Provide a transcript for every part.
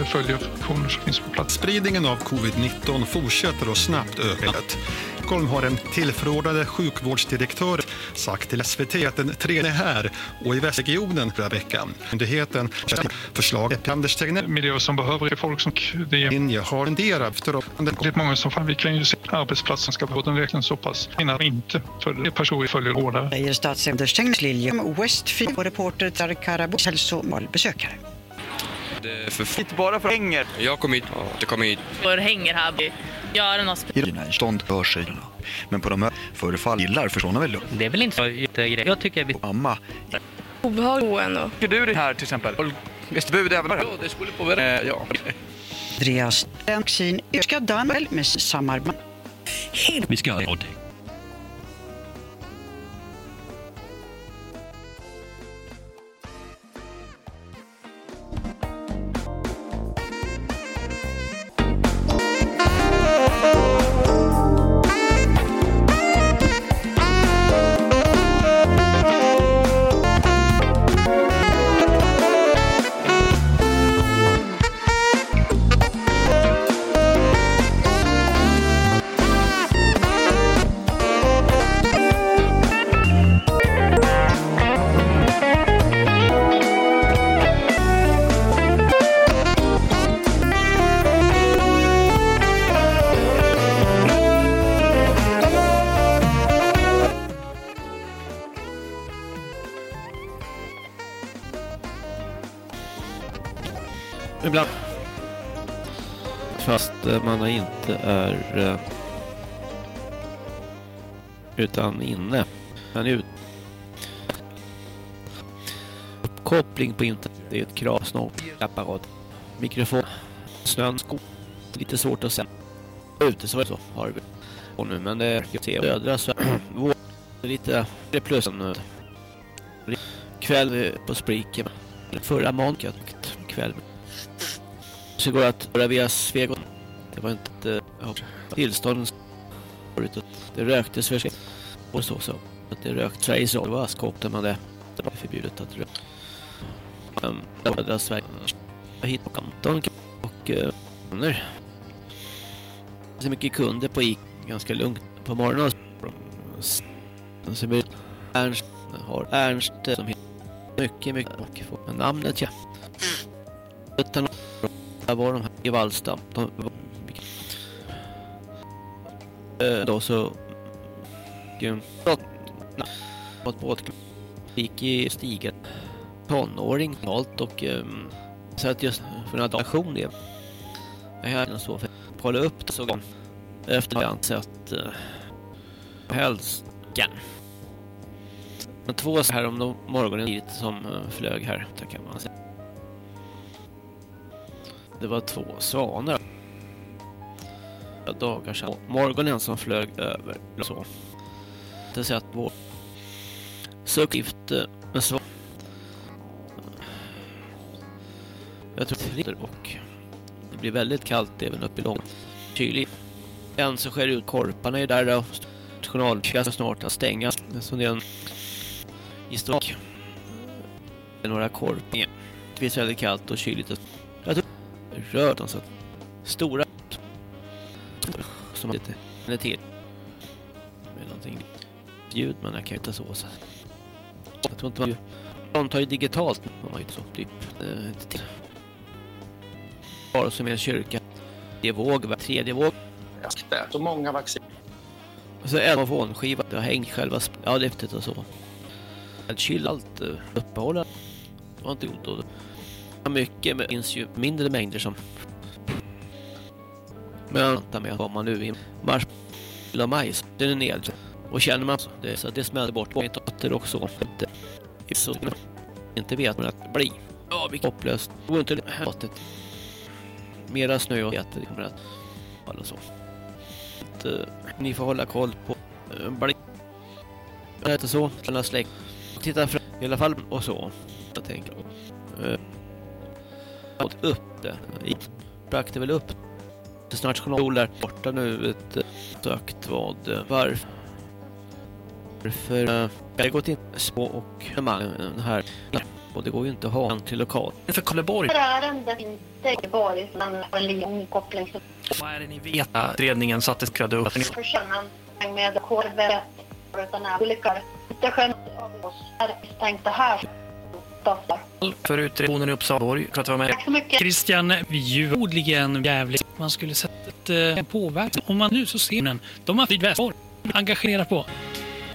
eh, följer funktioner som finns på plats. Spridningen av covid-19 fortsätter att snabbt öka. Stockholm har en tillförordnade sjukvårdsdirektör sagt till SVT att den tredje är här och i västregionen förra veckan. Myndigheten förslaget Anders Tegnell Miljöer som behöver folk som det är linje har renderat efter väldigt många som fan, vi kan ju se att arbetsplatsen ska vara den verkligen så pass innan vi inte följer personer följer hårdare. Säger statsminister Tegnell Lilja Westfield och reporter Tarkarabo hälsobesökare. Det för fritt bara för hänger. Jag kom hit, det kom hit. För hänger här, gör något. I den här stånd för sig. Men på de här förefaller gillar försvann väl. Det är väl inte så jättegrej. Jag tycker vi... Mamma. Obehagligt ändå. Tycker du det här till exempel? Visst bud även Ja, det skulle på vara... Eh, ja. Andreas Vaccin ökar Danell med samarbete. Vi ska ha någonting. Utan inne. Man är ut. Uppkoppling på internet det är ett krav snart. Apparat. Mikrofon. Snön. Sko. Lite svårt att se. Ute så, så har vi. Och nu men det är se södra så vår lite det är plus nu. Eh, kväll på spriken. förra måndagen kväll så går det att röra via Svegot. Det var inte eh, ja, tillstånd det röktes för sig och så så. Att det rökt Sveriges Radio var askåpte man det det var förbjudet att röka. Um, det var Sverige hit på kanton och uh, så mycket kunder på gick ganska lugnt. På morgonen så blir Ernst har Ernst som heter mycket mycket och får namnet ja. Utan där var de här i Vallsta. De var eh, Eh, då så ett båt gick i stiget tonåring allt och ehm, um, så att just för en adoption det jag hade så för att kolla upp det så gång efter att jag sett uh, hälskan. Men två så här om morgonen dit som eh, flög här där kan man säga det var två svanar. Dagar sedan. Morgonen som flög över. Så. Det säger att vår sökgift med svar. Jag tror det och det blir väldigt kallt även uppe i lång kylig. Än så sker ut korparna är där och nationalkassan snart att stänga. Så det är en historik. Det är några korpningar. Det blir väldigt kallt och kyligt. Jag tror rör de så stora som lite. Är till. Med någonting ljud men jag kan ju inte så så. Jag tror inte man de tar ju digitalt man har ju så typ eh, bara som en kyrka. Det våg tredje våg. Så många vaccin så en telefonskiva det har hängt själva ja det är och så. Kyl allt uppehålla det var inte då mycket, men det finns ju mindre mängder som men jag väntar med vad man nu i mars eller majs, den är ned. Och känner man så det, så det smäller bort och inte också. Inte så inte vet man att bli ja, vi hopplöst. Går inte hatet. Mera snö och jätter kommer att alla så. Att, uh, ni får hålla koll på uh, bli det är så, alla släkt. Titta fram i alla fall och så. Jag tänker uh, upp det. Det väl upp. Det nationalskola borta nu ett sökt vad varför varför jag har gått in så och här Och det går ju inte att ha en till lokal. För Karleborg. Det ärendet inte Borg, men en koppling. Vad är det ni vet? Utredningen sattes klädde upp. Försöken med KV utan olika inte av oss är misstänkta här. För utredningen i Uppsala för att vara med. Tack så mycket. Christian, vi är odligen jävligt. Man skulle sätta ett eh, påverkan. Om man nu så ser den. De har flytt västår. Engagera på.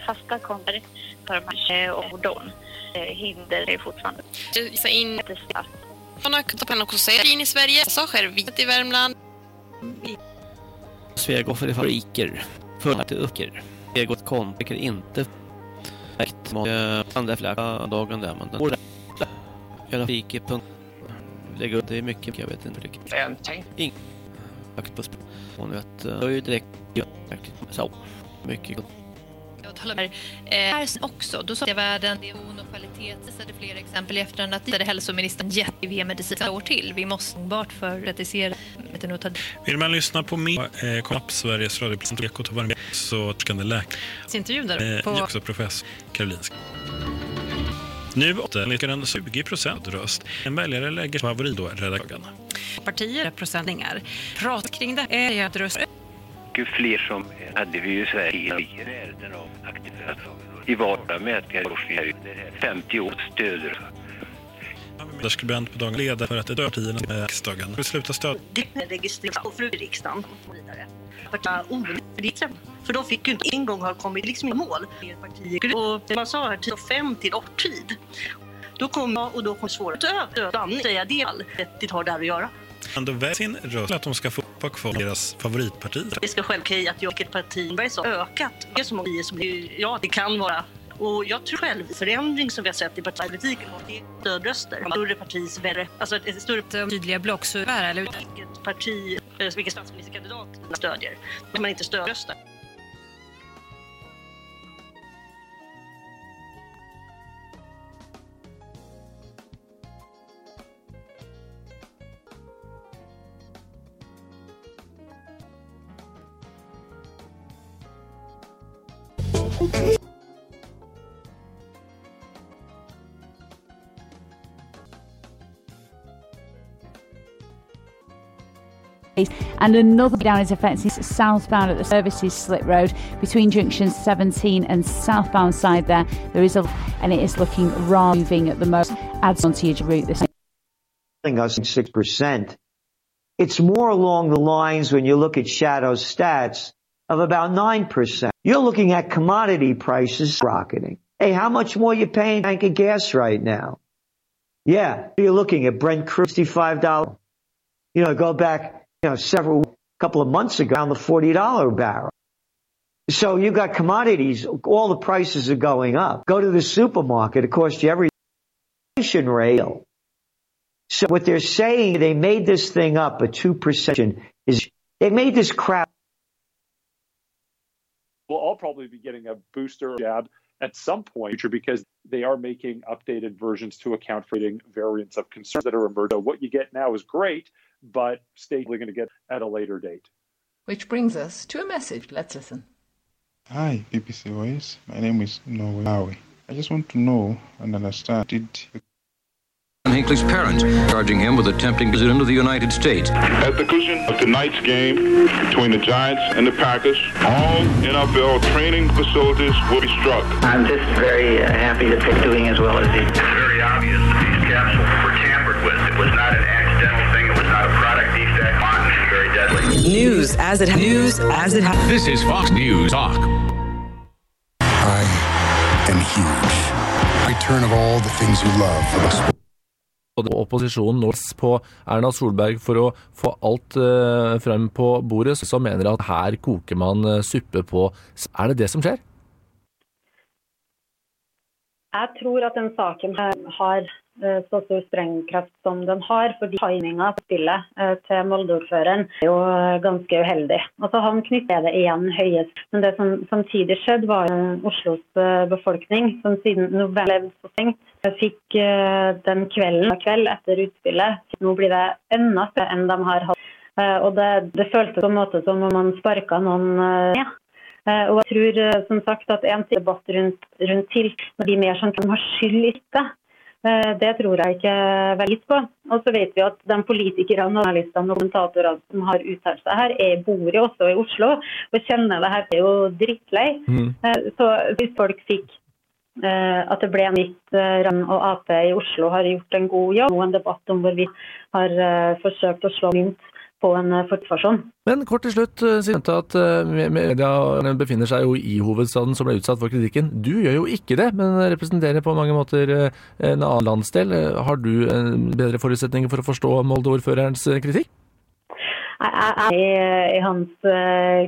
Fasta kommer för match och fordon. Hinder är fortfarande. Så in har kunnat också säga in i Sverige, passager vit i Värmland. Svegot för fabriker. Det uppger. Svegot kom, vilket inte Perfekt. Andra flagga dagen där, men den går Hela fike punkt. Lägga upp det är mycket, jag vet inte riktigt. En tänk. Högt på spel. Hon vet, det är ju direkt så. Mycket. Jag talar med eh, här också. Då sa jag världen, det är och kvalitet. Visade flera exempel i efterhand att det hälsoministern gett IVM-medicin år till. Vi måste enbart för retisera. Vill man lyssna på min eh, kopp Sveriges Radio Ekot har varit med så skande läkare. Intervju där. Eh, på... också professor Karolinska. Nu ligger den 20 procent röst. En väljare lägger favorit då redaktionen. Partier procentningar. Prat kring det är ju att rösta mycket fler som hade vi ju Sverige i närheten av aktiva I vardag mätningar görs vi 50 år stöder. Ledarskribent på dagen leder för att det dör partierna i riksdagen beslutar stöd. Registrera och fru i riksdagen och vidare. Partierna för de fick ju inte en gång ha kommit liksom i mål. Och man sa här tid fem till åtta tid. Då kom jag och då kom svårt att. Säga det det har där att göra. Ändå väljer sin röst att de ska få vara kvar deras favoritparti. Det ska självklart att jag och ett parti har ökat. Det är så många som ja, det kan vara. Och jag tror själv förändring som vi har sett i partipolitiken det är stödröster. Större partis värre, alltså ett större tydliga block så är eller vilket parti, vilken statsministerkandidat stödjer. Men man inte stödröstar. And another down is offences southbound at the Services Slip Road between junctions 17 and southbound side there. There is a, and it is looking rather moving at the most. Adds onto your route this. Us six percent. It's more along the lines when you look at Shadow's stats of about nine percent. You're looking at commodity prices rocketing. Hey, how much more you paying tank of gas right now? Yeah, you're looking at Brent crude, $65. You know, go back, you know, several, couple of months ago, around the $40 barrel. So you've got commodities, all the prices are going up. Go to the supermarket, it costs you everything rail. So what they're saying, they made this thing up, a 2% is, they made this crap we'll all probably be getting a booster jab at some point in future because they are making updated versions to account for variants of concerns that are emerging. So what you get now is great, but state we're going to get at a later date. Which brings us to a message. Let's listen. Hi, BBC Voice. My name is Norway. I just want to know and understand did Hinckley's parents, charging him with attempting president of the United States. At the conclusion of tonight's game between the Giants and the Packers, all NFL training facilities will be struck. I'm just very uh, happy that they're doing as well as they It's very obvious that these capsules were tampered with. It was not an accidental thing. It was not a product defect. Quantum is very deadly. News as it ha- news as it happens. This is Fox News Talk. I am huge. Return of all the things you love about sports. Og opposisjonen nå på Erna Solberg for å få alt uh, frem på bordet, så mener at her koker man uh, suppe på Er det det som skjer? Jeg tror at den saken har Eh, så stor sprengkraft som den har, för timinga på spillet eh, til Molde-ordføreren er jo eh, ganske uheldig. Alltså, Han knytter det igjen høyest. Men det som samtidig skjedde, var Oslos befolkning, som siden november levde så stengt, fikk den kvelden og kveld etter utspillet. Nå blir det enda større enn de har hatt. Og det, det føltes på en måte som om man sparka noen ned. Og jeg tror som sagt at en debatt rundt, rundt til, det de mer som har skyld i det, inte det tror jeg ikke veldig på. Og så vet vi at de politikerne, journalistene og kommentatorene som har uttalt seg her, er, bor jo også i Oslo og kjenner det her er jo drittlei. Eh, Så hvis folk fikk eh, at det ble nytt eh, Rønn og Ap i Oslo har gjort en god jobb, og en debatt om hvor vi har eh, forsøkt å slå mynt på en eh, fortfarson. Men kort til slutt, eh, siden du nevnte at eh, me- media befinner seg jo i hovedstaden som ble utsatt for kritikken. Du gjør jo ikke det, men representerer på mange måter en annen landsdel. Har du en bedre forutsetninger for å forstå Molde-ordførerens kritikk? Jeg er i, hans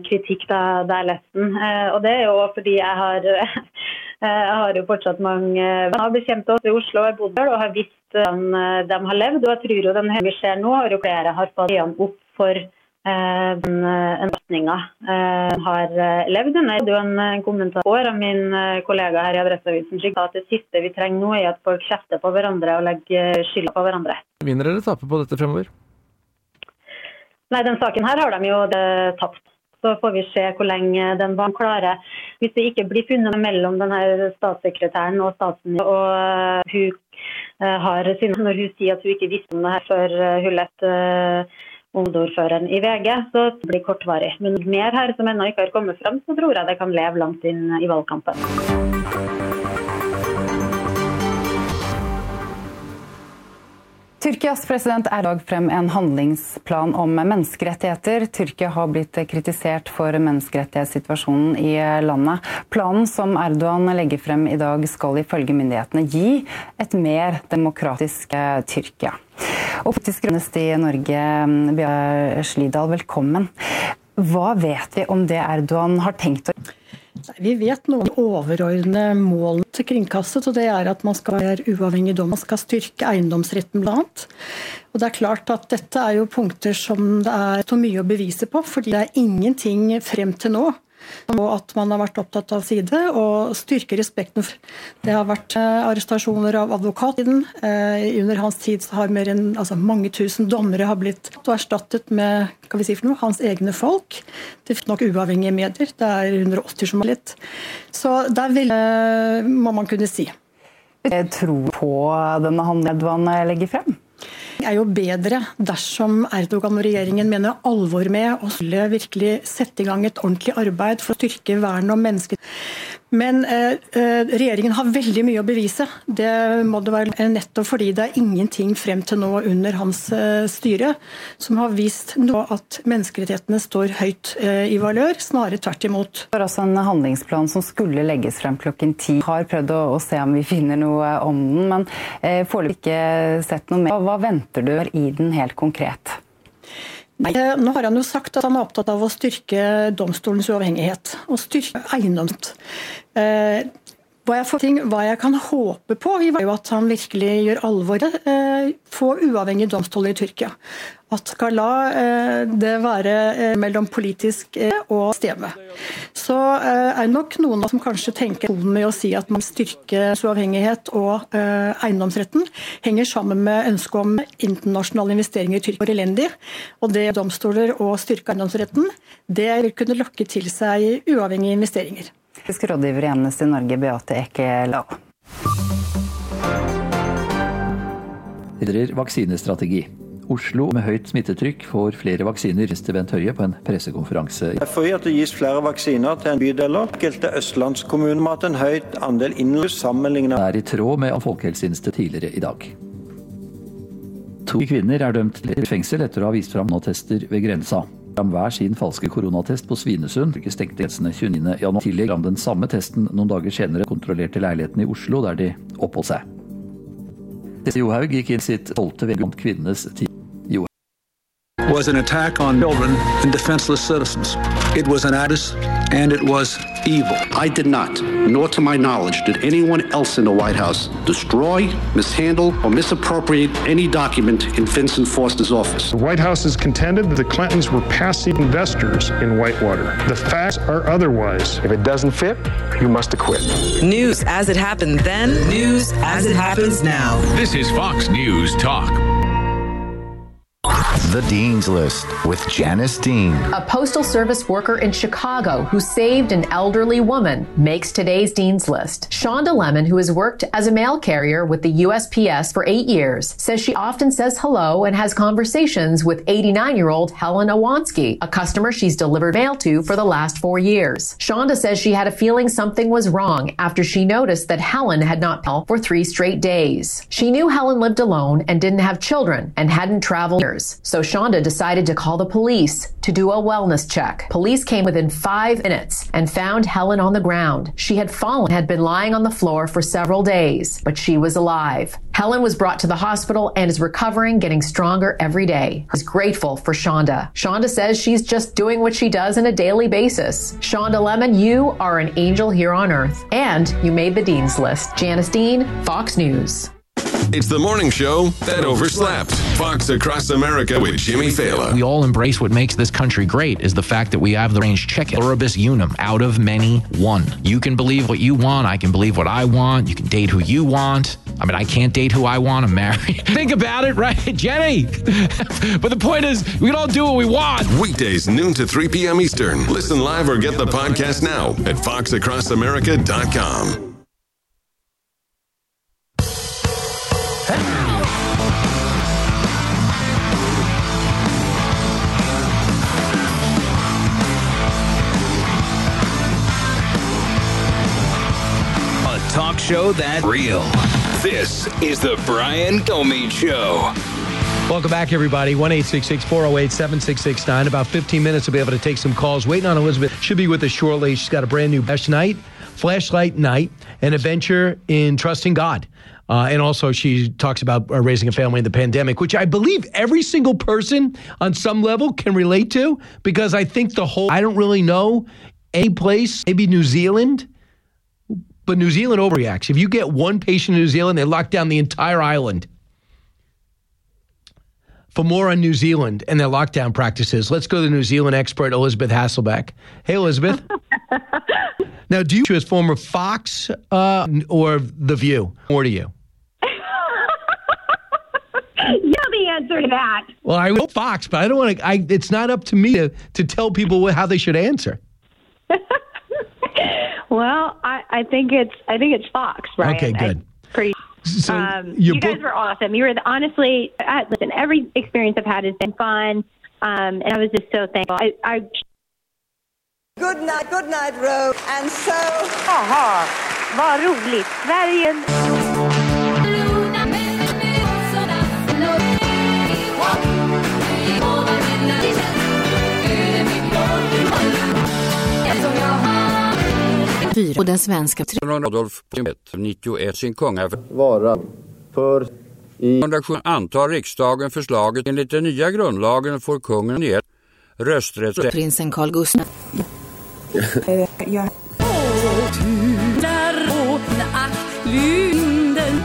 kritikk da, da jeg leste den. Eh, og det er jo fordi jeg har jeg har jo fortsatt mange venner bekjente også i Oslo og jeg har bodd der og har visst hvordan eh, de har levd. Og jeg tror jo den vi ser nå, har jo flere har fått øynene opp for eh, den eh, belastninga eh, har eh, levd under. Det er jo en, en kommentar av min eh, kollega her i Adresseavisen som sa at det siste vi trenger nå, er at folk kjefter på hverandre og legger skylda på hverandre. Vinner eller taper på dette fremover? Nei, den saken her har de jo tapt. Så får vi se hvor lenge den var klarer. Hvis det ikke blir funnet mellom denne statssekretæren og statsministeren, og øh, hun eh, har sina... når hun sier at hun ikke visste om det her før øh, hun lette i VG, så det blir kortvarig. Men mer her som ennå ikke har kommet fram så tror jeg det kan leve langt inn i valgkampen. Tyrkias president er dag frem en handlingsplan om menneskerettigheter. Tyrkia har blitt kritisert for menneskerettighetssituasjonen i landet. Planen som Erdogan legger frem i dag skal ifølge myndighetene gi et mer demokratisk eh, Tyrkia. Og politisk grønnest i Norge, mm, Bjørn Slidal, velkommen. Hva vet vi om det Erdogan har tenkt å gjøre? Vi vet noe om de overordnede målene til kringkastet, og det er at man skal være uavhengig dom. Man skal styrke eiendomsretten bl.a. Og det er klart at dette er jo punkter som det er så mye å bevise på, fordi det er ingenting frem til nå. Og at man har vært opptatt av side og styrke respekten. Det har vært arrestationer arrestasjoner av advokaten. Eh, under hans tid så har mer enn altså, mange tusen dommere har blitt og erstattet med kan vi si for noe, hans egne folk. Det er nok uavhengige medier. Det er 180 som har litt. Så det er man kunna må man kunne si. på denne handlingen Erdogan legger frem? Det er jo bedre dersom Erdogan og regjeringen mener alvor med å virkelig sette i gang et ordentlig arbeid for å styrke vernet om mennesker. Men eh, eh regjeringen har veldig mye å bevise. Det må det være nettopp fordi det er ingenting frem til nå under hans eh, styre som har vist nå at menneskerettighetene står høyt eh, i valør, snarere tvert imot. Det var altså en handlingsplan som skulle legges frem klokken ti. Har prøvd å, å se om vi finner noe om den, men eh, foreløpig ikke sett noe mer. Hva, hva venter du i den helt konkret? Nei, nå har han jo sagt at han er opptatt av å styrke domstolens uavhengighet og styrke eiendoms... Eh, vad hva jeg, får ting, hva jeg kan håpe på, är jo at han virkelig gjør alvoret. Eh, få uavhengige domstoler i Tyrkia. At skal la eh, det være eh, mellom politisk eh, og stemme. Så eh, er det nok noen som kanskje tenker med å si at man styrker uavhengighet og eh, eiendomsretten, henger sammen med ønsket om internasjonale investeringer i Tyrkia och elendig. Og det domstoler og styrke eiendomsretten, det vil kunne lokke til seg uavhengige investeringer. Politisk rådgiver i Amnesty Norge, Beate Eke Lau. Videre vaksinestrategi. Oslo med høyt smittetrykk får flere vaksiner, viste Bent Høie på en pressekonferanse. FHI at det gis flere vaksiner til en bydeler. Enkelte østlandskommuner med hatt en høyt andel innløs sammenlignet Det er i tråd med Folkehelseinstituttet tidligere i dag. To kvinner er dømt til fengsel etter å ha vist fram tester ved grensa. Fram hver sin falske koronatest på Svinesund. Ikke stengte grensene 29. januar. Tillegg fram den samme testen noen dager senere kontrollerte leiligheten i Oslo, der de oppholdt seg. Tesse Johaug gikk inn sitt tolvte VG om kvinnenes tid. Johaug. Was an attack on children and defenseless citizens. It was an addis and it was evil. I did not, nor to my knowledge, did anyone else in the White House destroy, mishandle, or misappropriate any document in Vincent Foster's office. The White House has contended that the Clintons were passive investors in Whitewater. The facts are otherwise. If it doesn't fit, you must acquit. News as it happened then, news as it happens now. This is Fox News Talk. The Dean's List with Janice Dean. A postal service worker in Chicago who saved an elderly woman makes today's Dean's List. Shonda Lemon, who has worked as a mail carrier with the USPS for eight years, says she often says hello and has conversations with 89 year old Helen Awansky, a customer she's delivered mail to for the last four years. Shonda says she had a feeling something was wrong after she noticed that Helen had not mailed for three straight days. She knew Helen lived alone and didn't have children and hadn't traveled years. So Shonda decided to call the police to do a wellness check. Police came within five minutes and found Helen on the ground. She had fallen, had been lying on the floor for several days, but she was alive. Helen was brought to the hospital and is recovering, getting stronger every day. Is grateful for Shonda. Shonda says she's just doing what she does on a daily basis. Shonda Lemon, you are an angel here on earth, and you made the Dean's List. Janice Dean, Fox News. It's the morning show that overslept. Fox Across America with Jimmy Fallon. We all embrace what makes this country great is the fact that we have the range check chicken. Pluribus unum, out of many, one. You can believe what you want. I can believe what I want. You can date who you want. I mean, I can't date who I want. I'm married. Think about it, right, Jenny? but the point is, we can all do what we want. Weekdays, noon to 3 p.m. Eastern. Listen live or get the podcast now at foxacrossamerica.com. talk show that real. This is the Brian Kilmeade Show. Welcome back, everybody. 1 408 7669. About 15 minutes to be able to take some calls. Waiting on Elizabeth. Should be with us shortly. She's got a brand new Best Night, Flashlight Night, an adventure in trusting God. Uh, and also, she talks about uh, raising a family in the pandemic, which I believe every single person on some level can relate to because I think the whole, I don't really know any place, maybe New Zealand, but New Zealand overreacts. If you get one patient in New Zealand, they lock down the entire island. For more on New Zealand and their lockdown practices, let's go to the New Zealand expert, Elizabeth Hasselbeck. Hey, Elizabeth. now, do you choose former Fox uh, or The View? More to you. You know the answer to that. Well, I will Fox, but I don't want to. It's not up to me to, to tell people how they should answer. Well, I, I think it's I think it's Fox, right? Okay, good. Pretty. So um, your you guys were awesome. You were the, honestly. I, listen, every experience I've had has been fun, um, and I was just so thankful. I, I Good night, good night, Ro. And so... Jaha, vad roligt. Sverige... och den svenska Adolf 91 sin kunga vara för i 107 antar riksdagen förslaget enligt den nya grundlagen får kungen ge rösträtt. prinsen Carl Gustaf. Ja. Lynden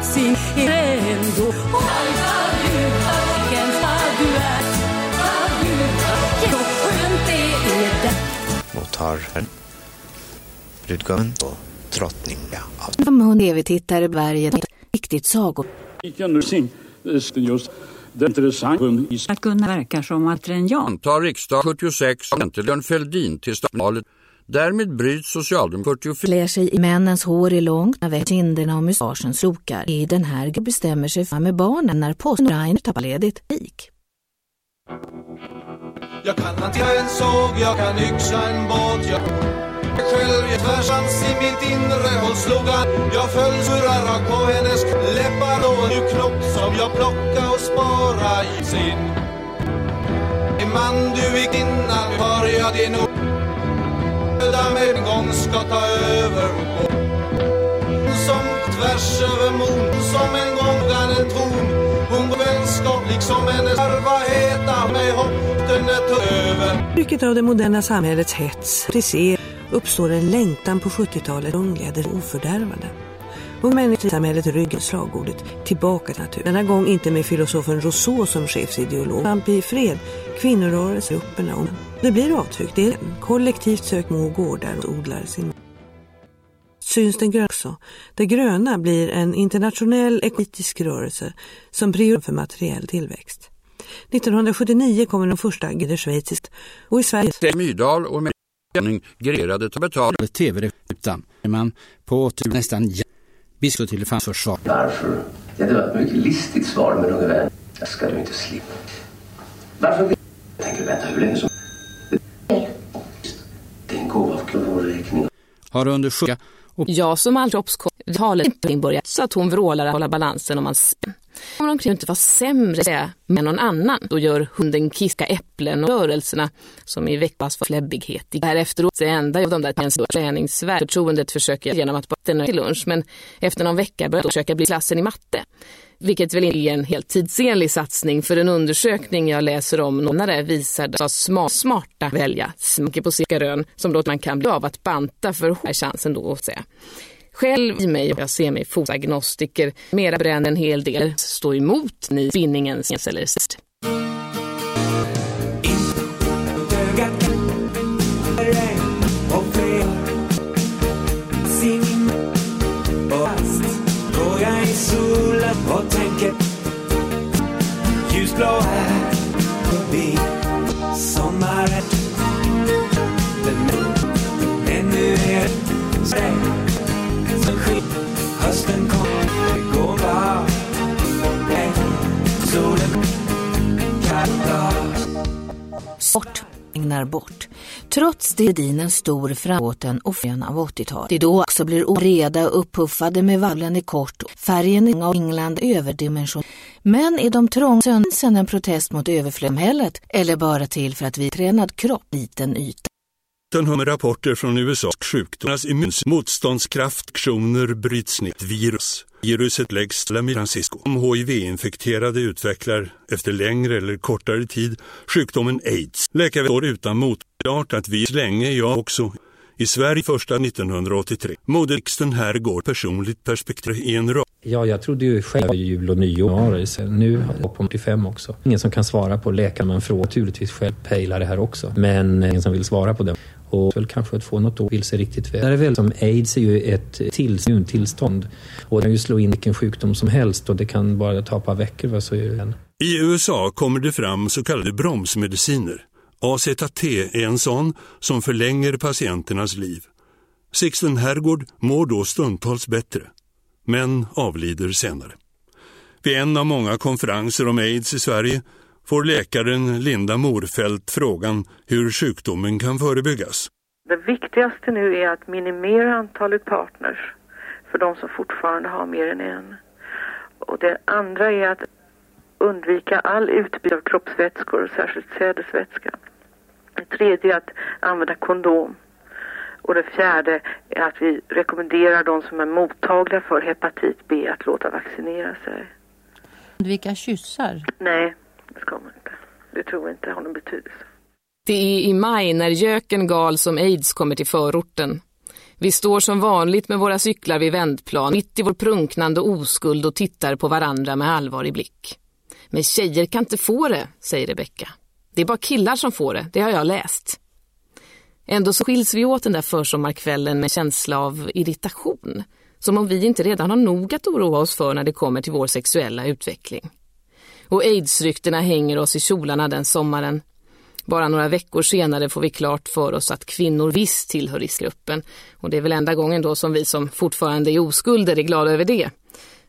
brudgummen och drottninga av 500 tv-tittare berget riktigt sagor. just det intressanta i Att Gunnar verkar som att en ja. antar riksdag 76 Björn Fälldin till statsvalet. Därmed bryts socialdemokratin 44 Klär sig i männens hår är långt, när kinderna och mustaschen slokar. I den här bestämmer sig för med barnen när posten tappar ledigt. Lik. Jag kan hantera en såg, jag kan yxa en båt Jag själv i i mitt inre hon slog han. Jag föll surra rakt på hennes läppar och nu knopp som jag plocka och spara i sin. En man du gick innan har jag din ord. Där med en gång ska ta över Som tvärs över mon Som en gång gav en ton Hon var vänskaplig som hennes arva heta Med hopp den är över. Trycket av det moderna samhällets hets, friser, uppstår en längtan på 70-talet ungleder ofördärvade. Ung människor i samhället ryggen slagordet tillbaka till naturen. Denna gång inte med filosofen Rousseau som chefsideolog. Kamp i fred, kvinnorörelsegrupperna och det blir avtryck. Det är en kollektivt sök må gårdar och odlar sin syns den gröna också. Det gröna blir en internationell ekonomisk rörelse som prioriterar för materiell tillväxt. 1979 kommer den första Gider schweiziskt och i Sverige... Myrdal och med grerade att betala tv-rutan. Man på typ nästan biskop till försvar. Varför? Ja, det var ett mycket listigt svar, men unge vän, jag ska du inte slippa. Varför vill jag tänker vänta hur länge som Det är en gåva för vår räkning. Har under sjuka och jag som all kroppskontroll börjat så att hon vrålar att hålla balansen om man om de kan inte vara sämre med någon annan. Då gör hunden kiska äpplen och rörelserna som i veckas för fläbbighet. Därefter det enda av de där träningsvärd. Förtroendet försöker jag genom att bara till lunch men efter någon vecka börjar jag försöka bli klassen i matte. Vilket väl är en helt tidsenlig satsning för en undersökning jag läser om när visar att smarta välja smaker på rön som då man kan bli av att banta för är chansen då att säga. Själv i mig, jag ser mig fotagnostiker, mera bränner en hel del, stå emot ni bindningens eller bort, regnar bort. Trots det är en stor framåten och färgen av 80-talet. Det då också blir oreda uppuffade med vallen i kort, färgen av England överdimension. Men är de trångsönsen en protest mot överflömhället eller bara till för att vi tränad kropp liten yta? 1900 rapporter från USAs sjukdomars immunmotståndskraft, aktioner bryts ner, virus. Viruset läggs till Francisco. Om HIV-infekterade utvecklar efter längre eller kortare tid sjukdomen aids. Läkare står utan motart att vi länge jag också. I Sverige första 1983. Moderixten här går personligt perspektiv i en rad. Ja, jag trodde ju själv jul och nyår. Nu har jag på 85 också. Ingen som kan svara på läkaren man frågar. Naturligtvis själv pejlar det här också. Men ingen som vill svara på det och väl kanske att få något år vill sig riktigt väl. Det är väl som aids är ju ett tillstånd och det kan ju slå in vilken sjukdom som helst och det kan bara ta ett par veckor va, så är det en. I USA kommer det fram så kallade bromsmediciner. AZT är en sån som förlänger patienternas liv. Sixten Herrgård mår då stundtals bättre, men avlider senare. Vid en av många konferenser om aids i Sverige får läkaren Linda Morfält frågan hur sjukdomen kan förebyggas. Det viktigaste nu är att minimera antalet partners för de som fortfarande har mer än en. Och det andra är att undvika all utbyte av kroppsvätskor, särskilt sädesvätska. Det tredje är att använda kondom. Och det fjärde är att vi rekommenderar de som är mottagliga för hepatit B att låta vaccinera sig. Undvika kyssar? Nej, det ska man inte. Det tror jag inte har någon betydelse. Det är i maj när göken gal som aids kommer till förorten. Vi står som vanligt med våra cyklar vid vändplan, mitt i vår prunknande oskuld och tittar på varandra med allvarlig blick. Men tjejer kan inte få det, säger Rebecka. Det är bara killar som får det, det har jag läst. Ändå så skiljs vi åt den där försommarkvällen med känsla av irritation. Som om vi inte redan har nog att oroa oss för när det kommer till vår sexuella utveckling och aidsryktena hänger oss i kjolarna den sommaren. Bara några veckor senare får vi klart för oss att kvinnor visst tillhör riskgruppen och det är väl enda gången då som vi som fortfarande är oskulder är glada över det.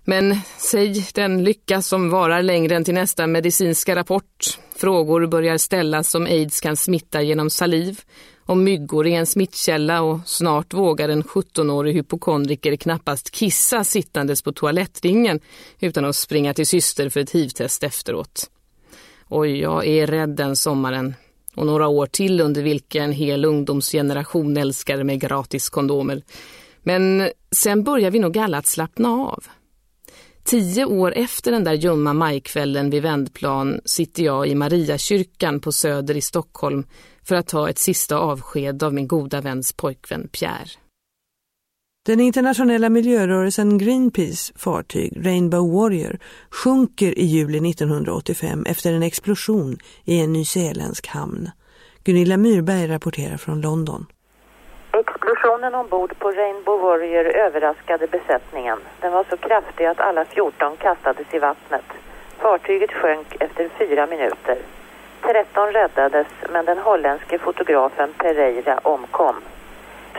Men säg den lycka som varar längre än till nästa medicinska rapport. Frågor börjar ställas om aids kan smitta genom saliv och myggor är en smittkälla och snart vågar en 17-årig hypokondriker knappast kissa sittandes på toalettringen utan att springa till syster för ett hivtest efteråt. Oj, jag är rädd den sommaren och några år till under vilka en hel ungdomsgeneration älskar med gratis kondomer. Men sen börjar vi nog alla att slappna av. Tio år efter den där ljumma majkvällen vid vändplan sitter jag i Mariakyrkan på Söder i Stockholm för att ta ett sista avsked av min goda väns pojkvän Pierre. Den internationella miljörörelsen Greenpeace fartyg Rainbow Warrior sjunker i juli 1985 efter en explosion i en nyzeeländsk hamn. Gunilla Myrberg rapporterar från London. Explosionen ombord på Rainbow Warrior överraskade besättningen. Den var så kraftig att alla 14 kastades i vattnet. Fartyget sjönk efter fyra minuter. 13 räddades men den holländske fotografen Pereira omkom.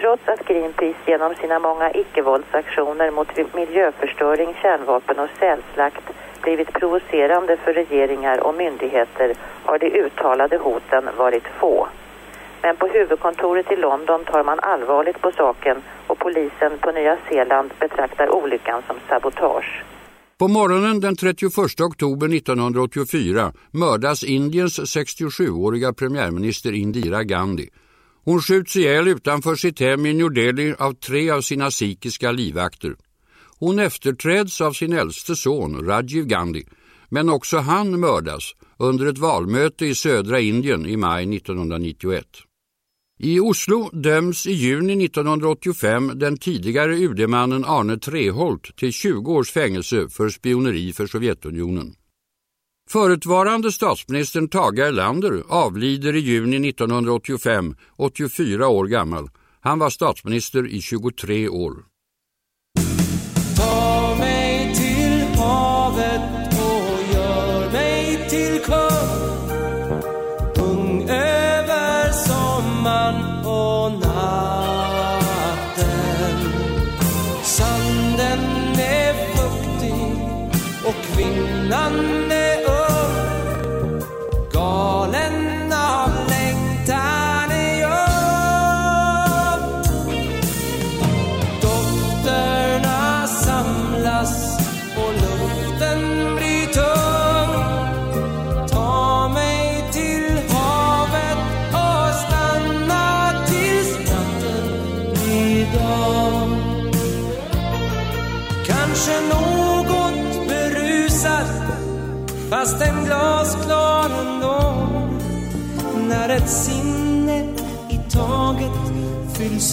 Trots att Greenpeace genom sina många icke-våldsaktioner mot miljöförstöring, kärnvapen och sälslakt blivit provocerande för regeringar och myndigheter har de uttalade hoten varit få. Men på huvudkontoret i London tar man allvarligt på saken och polisen på Nya Zeeland betraktar olyckan som sabotage. På morgonen den 31 oktober 1984 mördas Indiens 67-åriga premiärminister Indira Gandhi. Hon skjuts ihjäl utanför sitt hem i New Delhi av tre av sina sikhiska livvakter. Hon efterträds av sin äldste son Rajiv Gandhi, men också han mördas under ett valmöte i södra Indien i maj 1991. I Oslo döms i juni 1985 den tidigare UD-mannen Arne Treholt till 20 års fängelse för spioneri för Sovjetunionen. Förutvarande statsministern Tage Erlander avlider i juni 1985, 84 år gammal. Han var statsminister i 23 år. Sommaren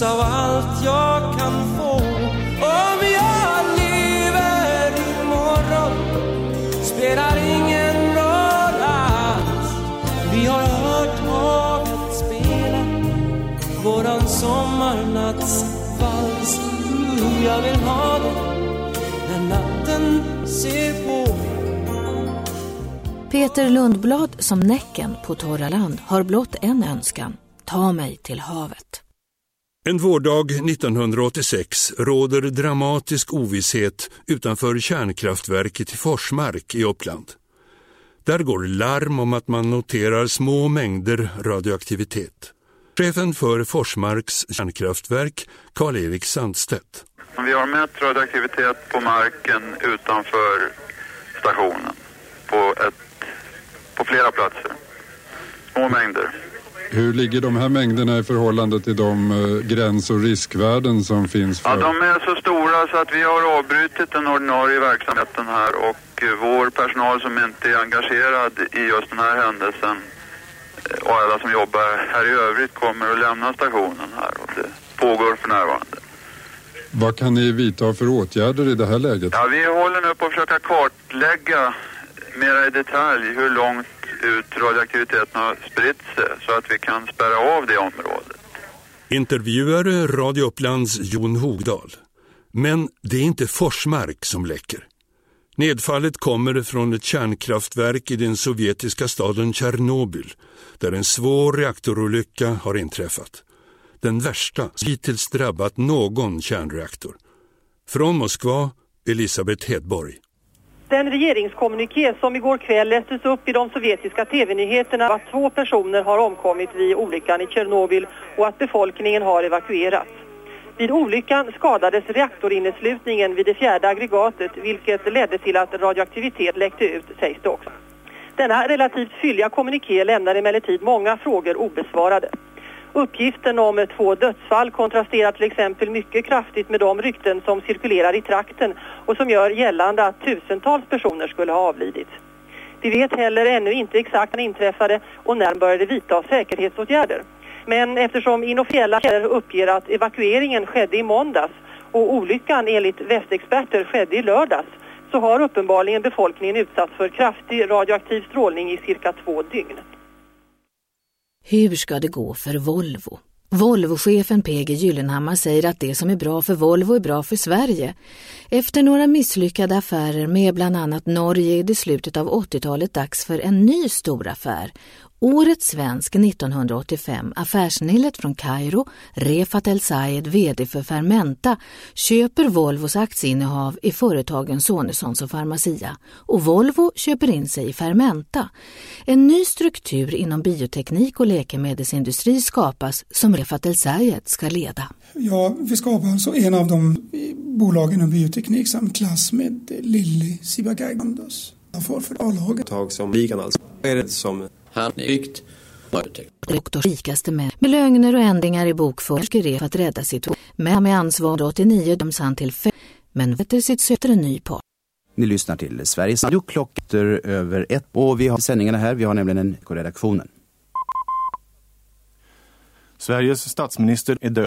fylls av allt jag kan få Om jag lever imorgon spelar ingen roll alls Vi har hört havet spela våran sommarnatts vals Uh, Jag vill ha det när natten ser på Peter Lundblad som Näcken på Torra land har blott en önskan. Ta mig till havet. En vårdag 1986 råder dramatisk ovisshet utanför kärnkraftverket i Forsmark i Uppland. Där går larm om att man noterar små mängder radioaktivitet. Chefen för Forsmarks kärnkraftverk, Karl-Erik Sandstedt. Vi har mätt radioaktivitet på marken utanför stationen på, ett, på flera platser. Små mängder. Hur ligger de här mängderna i förhållande till de eh, gräns och riskvärden som finns för... Ja, de är så stora så att vi har avbrutit den ordinarie verksamheten här och eh, vår personal som inte är engagerad i just den här händelsen eh, och alla som jobbar här i övrigt kommer att lämna stationen här och det pågår för närvarande. Vad kan ni vidta för åtgärder i det här läget? Ja, vi håller nu på att försöka kartlägga mera i detalj hur långt ut radioaktiviteten har spritt sig så att vi kan spärra av det området. Intervjuare Radio Upplands Jon Hogdal. Men det är inte Forsmark som läcker. Nedfallet kommer från ett kärnkraftverk i den sovjetiska staden Tjernobyl där en svår reaktorolycka har inträffat. Den värsta som hittills drabbat någon kärnreaktor. Från Moskva, Elisabeth Hedborg. Den regeringskommuniké som igår kväll lästes upp i de sovjetiska tv-nyheterna att två personer har omkommit vid olyckan i Tjernobyl och att befolkningen har evakuerats. Vid olyckan skadades reaktorinneslutningen vid det fjärde aggregatet vilket ledde till att radioaktivitet läckte ut, sägs det också. Denna relativt fylliga kommuniké lämnar emellertid många frågor obesvarade. Uppgiften om två dödsfall kontrasterar till exempel mycket kraftigt med de rykten som cirkulerar i trakten och som gör gällande att tusentals personer skulle ha avlidit. Vi vet heller ännu inte exakt när det inträffade och när började vidta säkerhetsåtgärder. Men eftersom inofficiella källor uppger att evakueringen skedde i måndags och olyckan enligt västexperter skedde i lördags så har uppenbarligen befolkningen utsatts för kraftig radioaktiv strålning i cirka två dygn. Hur ska det gå för Volvo? Volvochefen PG Gyllenhammar säger att det som är bra för Volvo är bra för Sverige. Efter några misslyckade affärer med bland annat Norge är det slutet av 80-talet dags för en ny stor affär. Årets svensk 1985, affärsnillet från Kairo, Refat El Sayed, VD för Fermenta, köper Volvos aktieinnehav i företagen Sonessons och Pharmacia och Volvo köper in sig i Fermenta. En ny struktur inom bioteknik och läkemedelsindustri skapas som Refat El Sayed ska leda. Ja, vi skapar alltså en av de bolagen inom bioteknik som klass med Lilly Ciba-Geigy Jag får för A-laget. Tag som ligan alltså. Är det som han byggt Doktors rikaste män med lögner och ändringar i bokföring skrev för att rädda sitt. Men med ansvar 89 döms han till fem, men vetter sitt söter en ny part. Ni lyssnar till Sveriges Radio klockor över ett och vi har sändningarna här. Vi har nämligen en på redaktionen. Sveriges statsminister är död.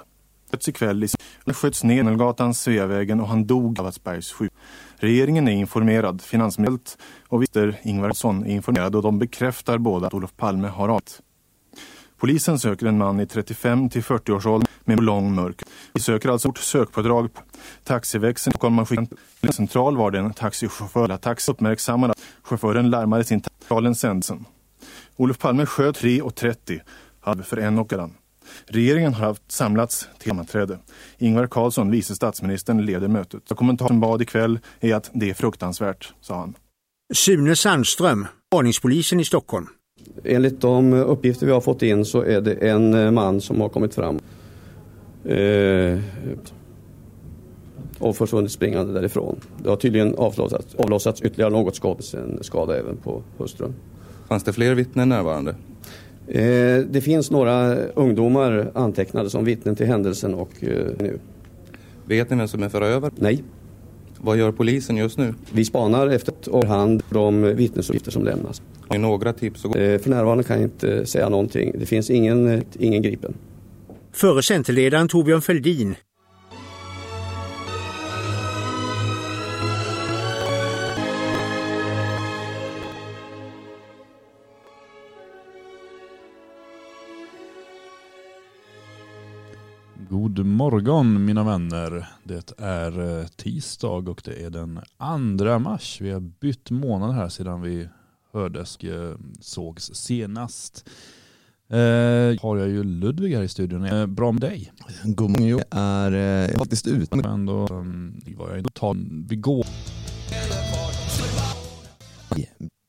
Föds ikväll. Han sköts ner Medelgatan, Sveavägen och han dog av Atsbergs sjuk. Regeringen är informerad. Finansministern och vice Ingvarsson är informerad och de bekräftar båda att Olof Palme har avt. Polisen söker en man i 35 till 40-årsåldern med lång mörk. Vi söker alltså ett sökpådrag på taxiväxeln. Stockholm central var det en taxichaufför. Taxi uppmärksammade att chauffören larmade sin centralen. Olof Palme sköt 3.30 halv för en och annan. Regeringen har haft samlats till sammanträde. Ingvar Carlsson, vice statsministern, leder mötet. Kommentaren bad ikväll är att det är fruktansvärt, sa han. Sune Sandström, ordningspolisen i Stockholm. Enligt de uppgifter vi har fått in så är det en man som har kommit fram eh, och försvunnit springande därifrån. Det har tydligen avlossats, avlossats ytterligare något skada, en skada även på hustrun. Fanns det fler vittnen närvarande? Eh, det finns några ungdomar antecknade som vittnen till händelsen och eh, nu. Vet ni vem som är förövare? Nej. Vad gör polisen just nu? Vi spanar efter hand de vittnesuppgifter som lämnas. Har ni några tips? Och... Eh, för närvarande kan jag inte säga någonting. Det finns ingen, ingen gripen. Före Centerledaren Torbjörn Fälldin God morgon mina vänner. Det är eh, tisdag och det är den 2 mars. Vi har bytt månad här sedan vi hördes och eh, sågs senast. Eh, har jag ju Ludvig här i studion. Eh, bra med dig? God morgon. Jag är eh, faktiskt ute. Men då um, var jag ta, vi går.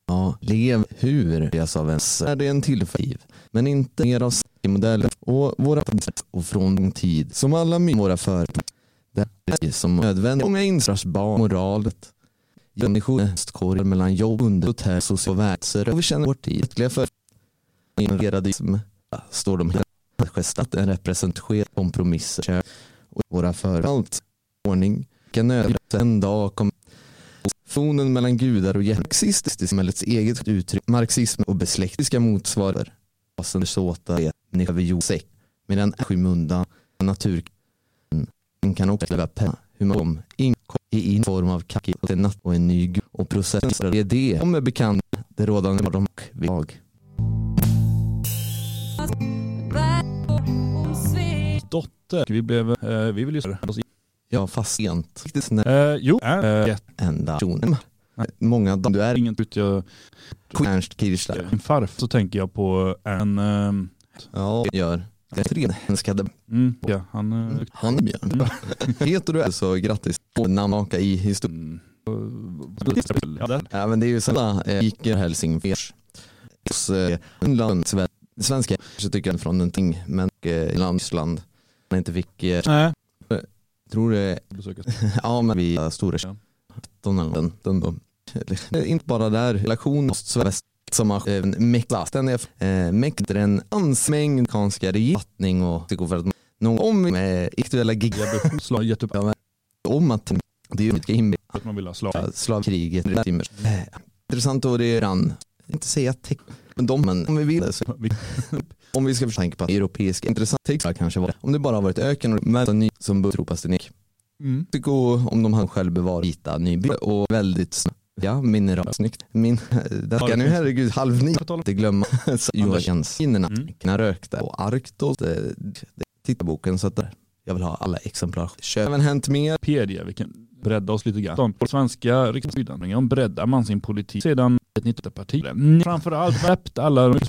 Ja, lev hur det av ens är det en tillfällig, men inte mer av i modeller och våra och från tid som alla våra företag. det är som nödvändigt. Många insatser barn moralet människor mellan jobb, under hotell, social världser och vi känner vår tid. För ignorerade står de gestat en representation kompromisser. Och våra företag. allt. Ordning. Kan en dag kommer Fonen mellan gudar och marxistiskt samhällets eget uttryck, marxism och besläktiska motsvarar rasen såta är över jordsäck medan skymundan natur kan också leva penna hur man in i en form av kaki och en natt och en ny och process det är det som är bekant det rådande var de jag. Dotter, vi blev, eh, vi vill ju Ja, fast sent. Eh, jo, eh, enda personen. Många du är inget ut jag Ernst Kirchler. Min farfar så tänker jag på en um... Ja, det gör. Renskade. Mm, ja, han, uh... han är björn. Mm. Heter du så grattis. Namnmaka i historien. Mm. Ja, men det är ju sådana gick Helsingfors. Äh, svenska så tycker jag från någonting men äh, Landsland inte fick Nej. tror det ja men vi är stora ja. den, den då inte bara där, relation öst-väst som har äh, mäktat. Den är äh, mäktar en ansmängd kanska regering och för att någon om med aktuella gigabehov gett upp om att det är mycket in att man vill ha slav. slavkriget. Intressant och det är ran, inte säga teck, men de, men om vi vill så. om vi ska tänka på att europeiska intressant text kanske var om det bara varit öken och med ny som utropas till Nick. Mm. om de har själv bevarat vita nybyggda och väldigt snabbt Ja, mineral. Snyggt. Min, det ska nu herregud halv nio. Inte glömma Johansinerna. Mm. rökta och Arktos. tittarboken så att jag vill ha alla exemplar. Köp även hänt mer. Pedia, vi kan bredda oss lite grann. På svenska riksdagsbyggnaden breddar man sin politik sedan ett nytt parti. Framförallt släppt alla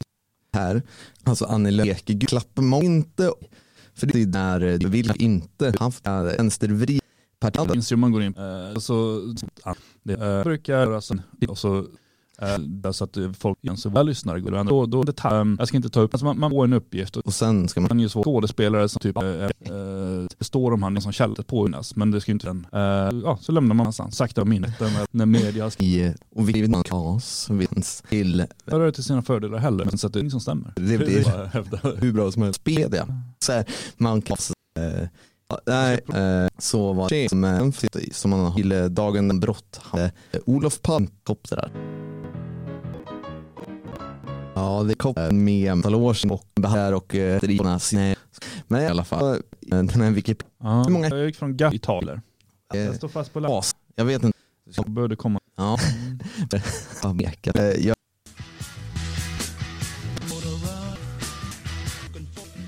här, alltså Annie Lööf, klappar man inte för det är där du vill inte haft vänstervrid partiet. Finns ju man går in eh, så det brukar göra sen och så eh, så att folk så väl lyssnar. Då, då, det tar, jag ska inte ta upp, alltså man, man får en uppgift och sen ska man ju så skådespelare som typ äh, äh, står om han som kället påvinnas men det ska ju inte den, äh, ja så lämnar man någonstans sakta minnet när media ska... I, och vi vill ha kaos, vinst till... Jag rör till sina fördelar heller men så att det är ingen som stämmer. Det blir hur bra som helst. Spedia. Så här, man kan Nej, eh, så var det som, eh, som man till dagen den brott hade Olof Palme koptrar. Ja, det kom med antal år sedan och här och drivarna Men i alla fall, den här Wikipedia. Hur många? Jag gick från GATT Italer. Jag står fast på las. Jag vet inte. Jag började komma. Ja. jag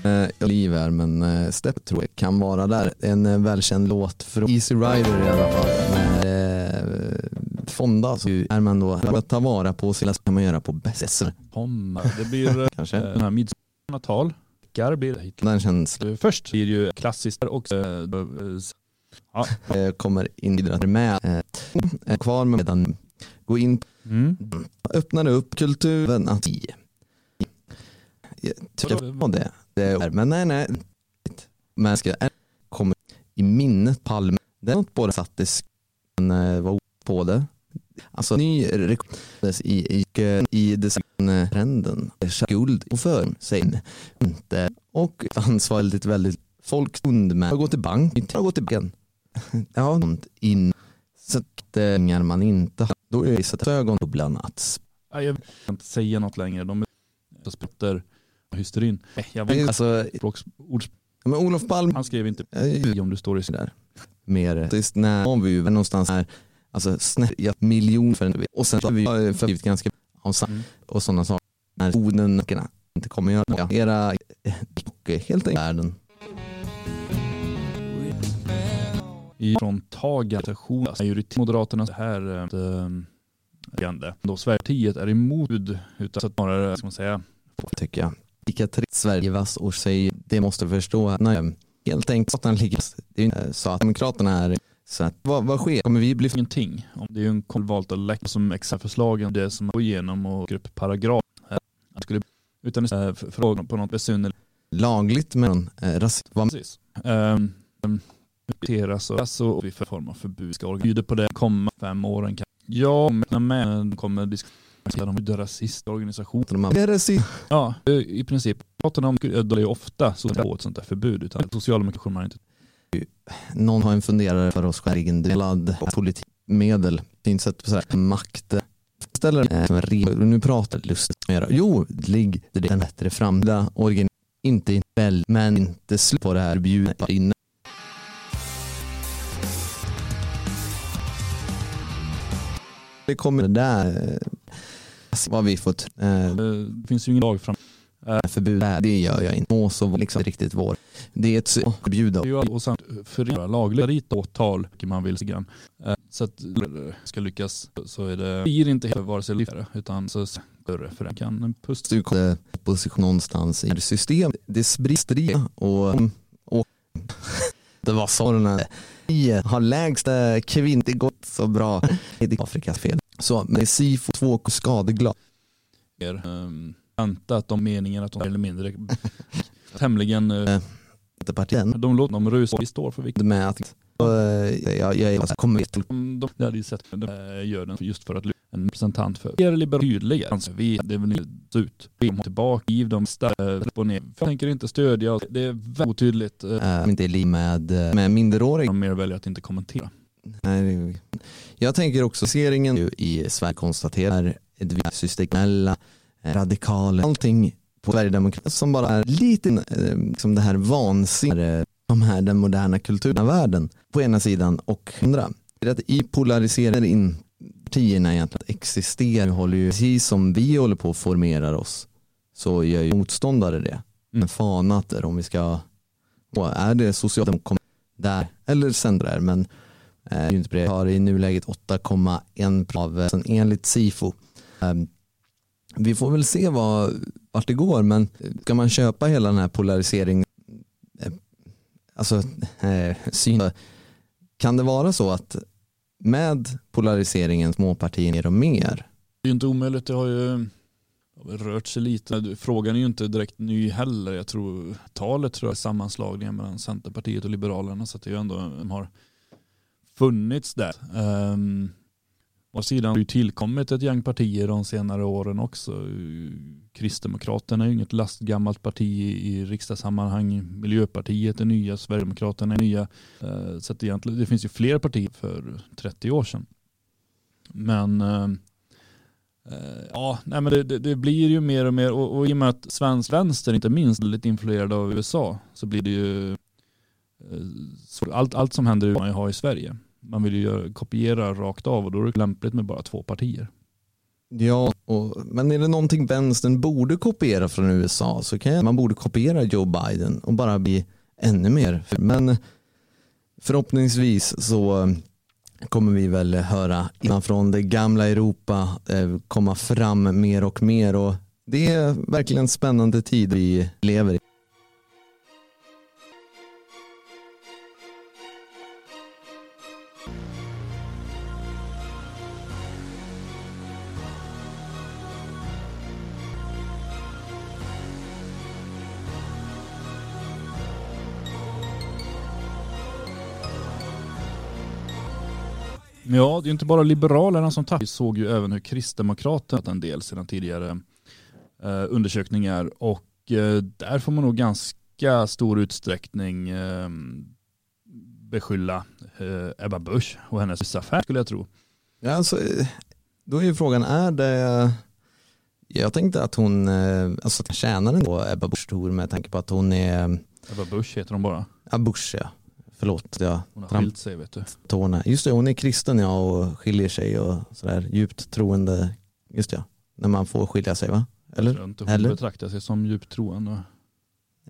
eh, liv här men eh, Step tror jag kan vara där. En eh, välkänd låt från Easy Rider i alla fall med eh, Fonda så är man då att ta vara på sina kan man göra på bäst. Det blir Kanske. Eh, den här midsommartal. Blir det. Den känns. Först blir det ju klassiskt och eh, ja. kommer in med eh, kvar med den gå in mm. öppnar upp kulturen att jag tycker på det det är, men nej, nej. Men ska komma i minnet Palme. Det är något både sattes eh, var på det. Alltså ny rekordes i, i, i designtrenden. Guld och för sig inte. Och ansvarigt väldigt, väldigt folk stund med att gå till bank, inte gå till banken. Ja, något in. Så att pengar man inte har. Då är det så att ögon bland. Jag kan inte säga något längre. De är hysterin. Jag vet alltså, ord... men Olof Palme, han skrev inte om du står i sådär. Mer, just när har vi någonstans här, alltså snett, ja, miljon för en, och sen har vi förgivit ganska mm. och sådana saker. När orden inte kommer göra ja, era och helt enkelt världen. I från tagastation, majoritet Moderaterna här äh, då Sverigepartiet är emot utan snarare, ska man säga, tycker jag lika trist Sverige vass och säger det måste förstå nej, helt enkelt att ligger det är inte så att Demokraterna är så att, vad, vad sker? Kommer vi bli ingenting? Det är ju en valt att lägga som extra förslagen det som går igenom och gruppparagraf. Skulle, utan äh, frågan på något besynnerligt. Lagligt med äh, rasism. Precis. Um, och alltså, vi för form av förbud ska bjuda på det komma fem åren. Ja, men kommer diskutera de är rasistorganisation. De är rasist. Ja, i princip. Pratar om det är ofta så på ett sånt där förbud. Utan socialdemokraterna har inte. Någon har en funderare för oss egendelad politikmedel. Synsätt på så här, makt. Ställer nu pratar lustigt med Jo, ligg det en bättre framtida organ. Inte väl, men inte slut på det här bjudet inne. Det kommer där vad vi fått. Eh, det finns ju ingen lag fram. Eh, förbud, det gör jag inte. Och så liksom riktigt vår. Det är ett förbud. Och sen förena lagliga rita åtal man vill eh, Så att ska lyckas så är det blir inte helt vare sig livare utan så större för den kan pusta. Du kommer position någonstans i system. Det sprister och, och det var sådana vi har lägsta kvinnor, det gått så bra. Det är Afrikas fel. Så med SIFO 2 skadeglad. Um, att de meningarna att de är eller mindre tämligen uh, de låter dem rusa vi står för vilket med att uh, jag, jag alltså, kommer de, de sett de uh, gör den just för att en representant för er liberala tydliga alltså, vi det vill ut. Vi tillbaka. Giv dem upp och ner. Jag tänker inte stödja det är väldigt otydligt uh, inte i med, med minderåriga de mer väljer att inte kommentera Nej, jag tänker också seringen i Sverige konstaterar ett systemella eh, radikala, allting på Sverigedemokraterna som bara är lite som det här vansinniga, de här den moderna kulturen världen på ena sidan och andra. Att i polariseringen, in partierna egentligen existerar, håller ju precis som vi håller på att formera oss så gör ju motståndare det. Mm. Fanat om vi ska är det socialdemokrater där, eller centrar, men eh, har i nuläget 8,1 av eh, enligt SIFO. Ehm, vi får väl se vad, vart det går, men eh, ska man köpa hela den här polariseringen, eh, alltså syn, kan det vara så att med polariseringen småpartier mer och mer? Det är ju inte omöjligt, det har ju rört sig lite. Frågan är ju inte direkt ny heller. Jag tror talet tror jag är sammanslagningen mellan Centerpartiet och Liberalerna så att det är ju ändå de har funnits där. Ehm, um, och sidan har ju tillkommit ett gäng partier de senare åren också. Kristdemokraterna är ju inget lastgammalt parti i riksdagssammanhang. Miljöpartiet är nya, Sverigedemokraterna är nya. Uh, så att egentligen, det finns ju fler partier för 30 år sedan. Men uh, Ja, nej men det, det, det, blir ju mer och mer och, och i och med att svensk vänster inte minst är lite influerad av USA så blir det ju eh, allt, allt som händer i ju i Sverige. Man vill ju kopiera rakt av och då är det lämpligt med bara två partier. Ja, och, men är det någonting vänstern borde kopiera från USA så kan jag, man borde kopiera Joe Biden och bara bli ännu mer. Men förhoppningsvis så eh, kommer vi väl höra från det gamla Europa eh, komma fram mer och mer och det är verkligen spännande tid vi lever i. Ja, det är inte bara Liberalerna som tappar. Vi såg ju även hur Kristdemokraterna en del sedan tidigare eh, undersökningar och eh, där får man nog ganska stor utsträckning eh, beskylla eh, Ebba Busch och hennes affär skulle jag tro. Ja, alltså, då är ju frågan, är det jag tänkte att hon eh, alltså, tjänar ändå Ebba Busch stor med tanke på att hon är Ebba Busch heter hon bara. Ja, Busch ja. Förlåt. Ja. Hon har skilt sig vet du. Tårna. Just det, hon är kristen ja och skiljer sig och sådär djupt troende. Just ja, när man får skilja sig va? Eller? Jag inte, hon Eller? betraktar sig som djupt troende.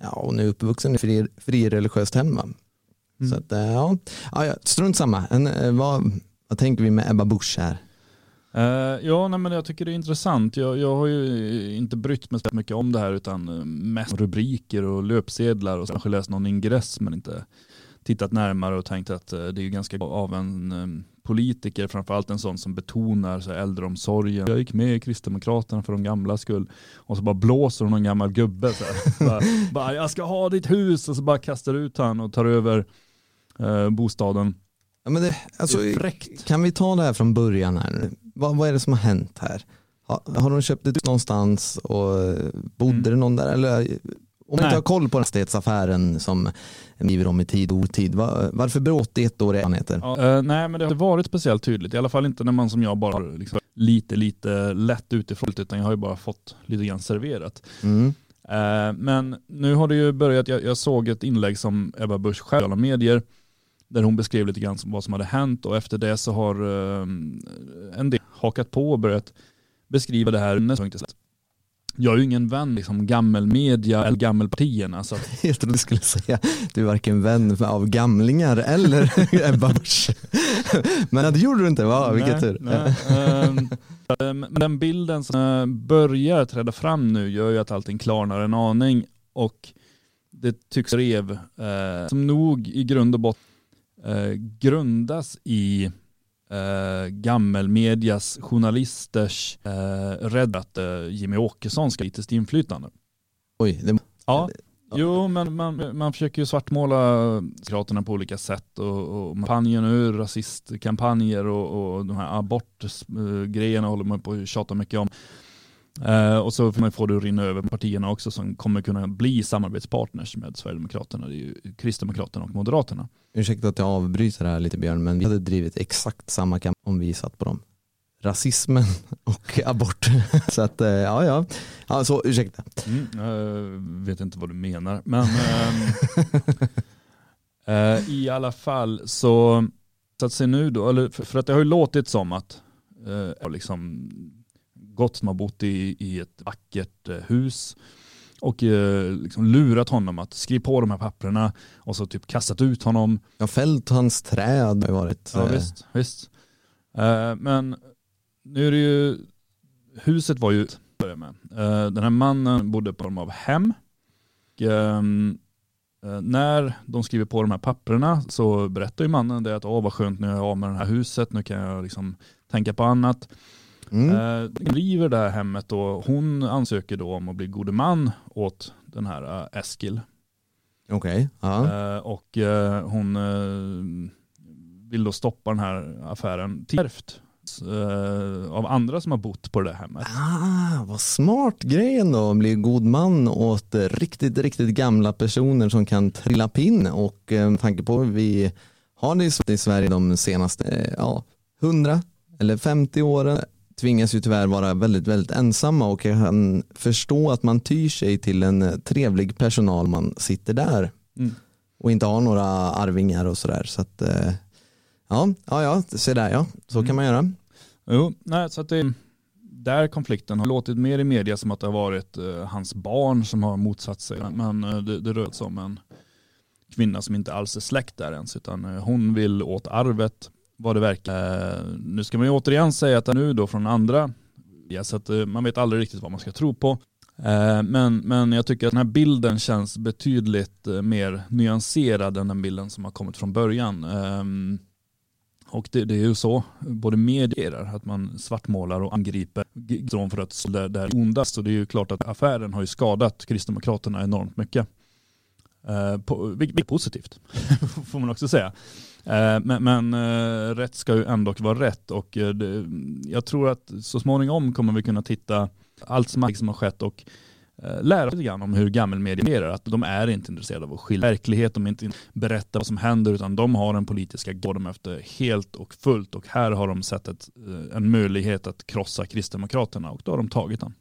Ja, hon är uppvuxen i fri, fri religiöst hem va? Mm. Så att, eh, ja. ja, strunt samma. En, eh, vad, vad tänker vi med Ebba Busch här? Uh, ja, nej, men jag tycker det är intressant. Jag, jag har ju inte brytt mig så mycket om det här utan mest rubriker och löpsedlar och kanske läst någon ingress men inte tittat närmare och tänkt att eh, det är ganska av en eh, politiker, framförallt en sån som betonar så äldreomsorgen. Jag gick med i Kristdemokraterna för de gamla skull. Och så bara blåser hon en gammal gubbe. Så bara, bara, jag ska ha ditt hus och så bara kastar ut han och tar över eh, bostaden. Ja, men det, alltså, det kan vi ta det här från början här Vad, vad är det som har hänt här? Har, har de köpt ett hus någonstans och eh, bodde mm. det någon där? Eller om man inte har koll på fastighetsaffären som driver om i tid och otid, var, varför bråt det ett år erfarenheter? Ja, uh, nej men det har inte varit speciellt tydligt, i alla fall inte när man som jag bara har liksom, lite lite lätt utifrån, utan jag har ju bara fått lite grann serverat. Mm. Uh, men nu har det ju börjat, jag, jag såg ett inlägg som Ebba Busch själv på medier, där hon beskrev lite grann vad som hade hänt och efter det så har uh, en del hakat på och börjat beskriva det här jag är ju ingen vän liksom gammelmedia eller gammelpartierna. Så att... Jag trodde du skulle säga du är varken vän av gamlingar eller Ebba Busch. Men det gjorde du inte, va? Vilken tur. Nej. Um, den bilden som eh, börjar träda fram nu gör ju att allting klarnar en aning och det tycks rev uh, som nog i grund och botten uh, grundas i eh, gammelmedias journalisters eh, rädd att eh, Jimmy Åkesson ska ha politiskt inflytande. Oj, det... Ja, jo men man, man försöker ju svartmåla Demokraterna på olika sätt och, och kampanjer nu, rasistkampanjer och, och de här abortgrejerna håller man på att tjata mycket om. Uh, och så får man få det att rinna över partierna också som kommer kunna bli samarbetspartners med Sverigedemokraterna, det är ju Kristdemokraterna och Moderaterna. Ursäkta att jag avbryter här lite Björn, men vi hade drivit exakt samma kamp om vi satt på dem. Rasismen och abort. så att, uh, ja ja, alltså ursäkta. Mm, jag vet inte vad du menar, men uh, i alla fall så, så att se nu då, eller för, för att det har ju låtit som att liksom gott som har bott i, i ett vackert eh, hus och eh, liksom lurat honom att skriva på de här papperna och så typ kastat ut honom. Ja, fällt hans träd har varit. Ja, visst, visst. Eh, men nu är det ju, huset var ju, med. Eh, den här mannen bodde på form av hem. Och, ehm, eh, när de skriver på de här papperna så berättar ju mannen det att åh vad skönt nu är jag av med det här huset, nu kan jag liksom tänka på annat. Mm. Eh, driver det här hemmet och hon ansöker då om att bli gode man åt den här eh, Eskil. Okej, ja. Eh, och eh, hon eh, vill då stoppa den här affären till ärvt eh, av andra som har bott på det där hemmet. Ah, vad smart grejen då, bli god man åt eh, riktigt, riktigt gamla personer som kan trilla pinn och med tanke på hur vi har det i- Sverige de senaste ja, 100 eller 50 åren tvingas ju tyvärr vara väldigt, väldigt ensamma och jag kan förstå att man tyr sig till en trevlig personal man sitter där Mm. och inte har några arvingar och sådär. Så att, eh, ja, ja, ja, se där ja, så kan man göra. Jo, nej, så att det där konflikten har låtit mer i media som att det har varit eh, hans barn som har motsatt sig. Men eh, det, det rör sig om en kvinna som inte alls är släkt där ens, utan eh, hon vill åt arvet vad det verkar. Eh, nu ska man ju återigen säga att det är nu då från andra, ja, så att eh, man vet aldrig riktigt vad man ska tro på. Eh, men, men jag tycker att den här bilden känns betydligt eh, mer nyanserad än den bilden som har kommit från början. Eh, och det, det är ju så, både medierar, att man svartmålar och angriper från för att där det är ondast. Och det är ju klart att affären har ju skadat Kristdemokraterna enormt mycket. Eh, på, vilket är positivt, får man också säga. Eh, men men eh, rätt ska ju ändå vara rätt och eh, det, jag tror att så småningom kommer vi kunna titta allt som har- som har skett och lära oss lite grann om hur gammelmedia fungerar. Att de är inte intresserade av att skilja verklighet, de är inte berätta vad som händer utan de har den politiska går de efter helt och fullt och här har de sett ett, en möjlighet att krossa Kristdemokraterna och då har de tagit den.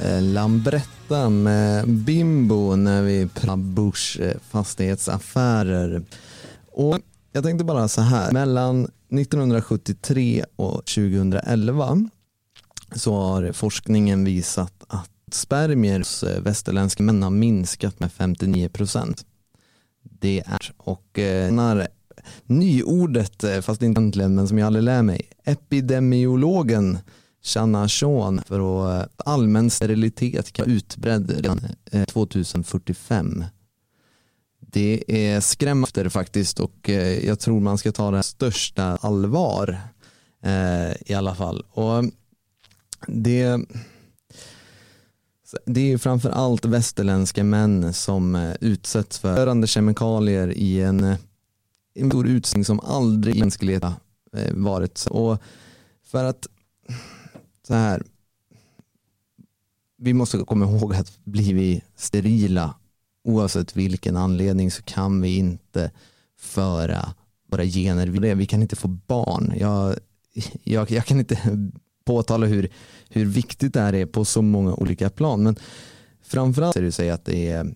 Eh, Lambretta med Bimbo när vi pratar Bush eh, fastighetsaffärer. Och jag tänkte bara så här, mellan 1973 och 2011 så har forskningen visat att spermier hos eh, västerländska män har minskat med 59 procent. Det är, och när nyordet, fast inte egentligen, men som jag aldrig lär mig, epidemiologen Shanna Sean för att eh, allmän sterilitet kan vara utbredd redan eh, 2045. Det är skrämmande faktiskt och eh, jag tror man ska ta det största allvar i alla fall. Och det, det är framför allt västerländska män som utsätts för störande kemikalier i en, en stor utsträckning som aldrig i mänskligheten varit. Och för att så här, vi måste komma ihåg att blir vi sterila oavsett vilken anledning så kan vi inte föra våra gener vidare. Vi kan inte få barn. Jag, jag, jag kan inte påtala hur, hur viktigt det här är på så många olika plan. Men framförallt är det säga att det är,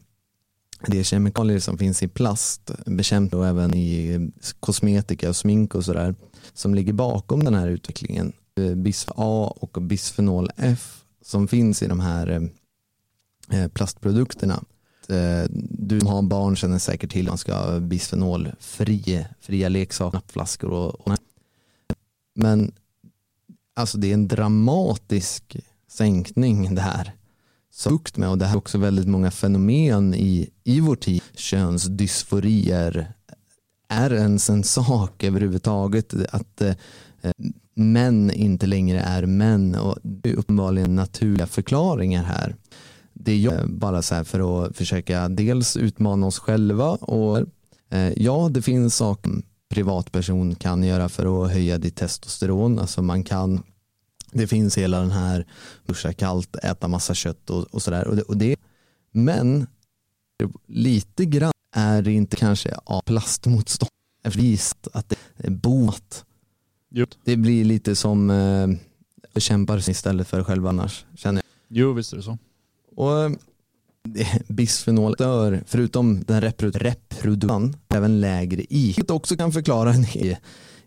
det är kemikalier som finns i plast, bekämpning och även i kosmetika och smink och sådär som ligger bakom den här utvecklingen. Eh, bisfenol A och bisfenol F som finns i de här eh, eh, plastprodukterna. Du som har barn känner säkert till att man ska ha bisfenolfri, fria leksaker, flaskor och, och men alltså det är en dramatisk sänkning det här. Sukt med och det här är också väldigt många fenomen i, i vår tid. Könsdysforier är ens en sak överhuvudtaget. Att eh, män inte längre är män och det är uppenbarligen naturliga förklaringar här. Det är bara så här för att försöka dels utmana oss själva och eh, ja, det finns saker en privatperson kan göra för att höja ditt testosteron. Alltså man kan, det finns hela den här duscha kallt, äta massa kött och, och sådär. Och det, och det, men lite grann är det inte kanske av plastmotstånd. Visst att det är boat. Det blir lite som eh, bekämpar istället för själva annars, känner jag. Jo, visst är det så. Och bisfenol dör, förutom den reproduktionen, även lägre i. Vilket också kan förklara en i,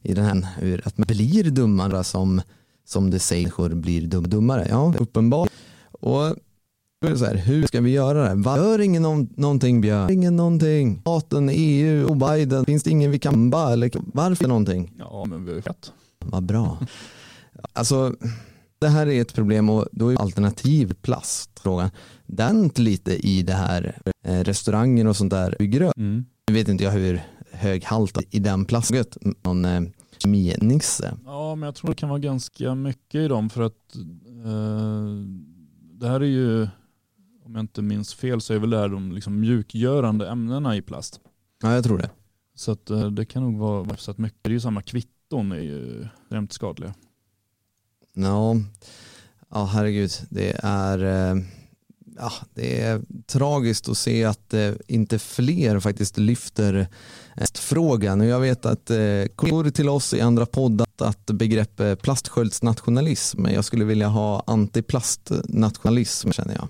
i den här, hur att man blir dummare som, som det människor blir dum, dummare. Ja, uppenbart. Och så här, hur ska vi göra det? Var gör ingen någon, någonting Björn? Ingen någonting. Staten, EU och Biden. Finns det ingen vi kan ba? Eller varför någonting? Ja, men vi har ju fett. Vad bra. Alltså, det här är ett problem och då är alternativ plast frågan. Den lite i det här eh, restaurangen och sånt där bygger. Mm. Nu vet inte jag hur hög halt i den plasten. Någon eh, keminisse. Ja, men jag tror det kan vara ganska mycket i dem för att eh, det här är ju, om jag inte minns fel, så är väl det här de liksom mjukgörande ämnena i plast. Ja, jag tror det. Så att, eh, det kan nog vara så att mycket, det är ju samma kvitton är ju extremt skadliga. Ja, ja herregud. Det är, eh, ja, det är tragiskt att se att eh, inte fler faktiskt lyfter frågan. Och jag vet att kollegor till oss i andra poddar att begrepp plastsköldsnationalism, jag skulle vilja ha antiplastnationalism känner jag.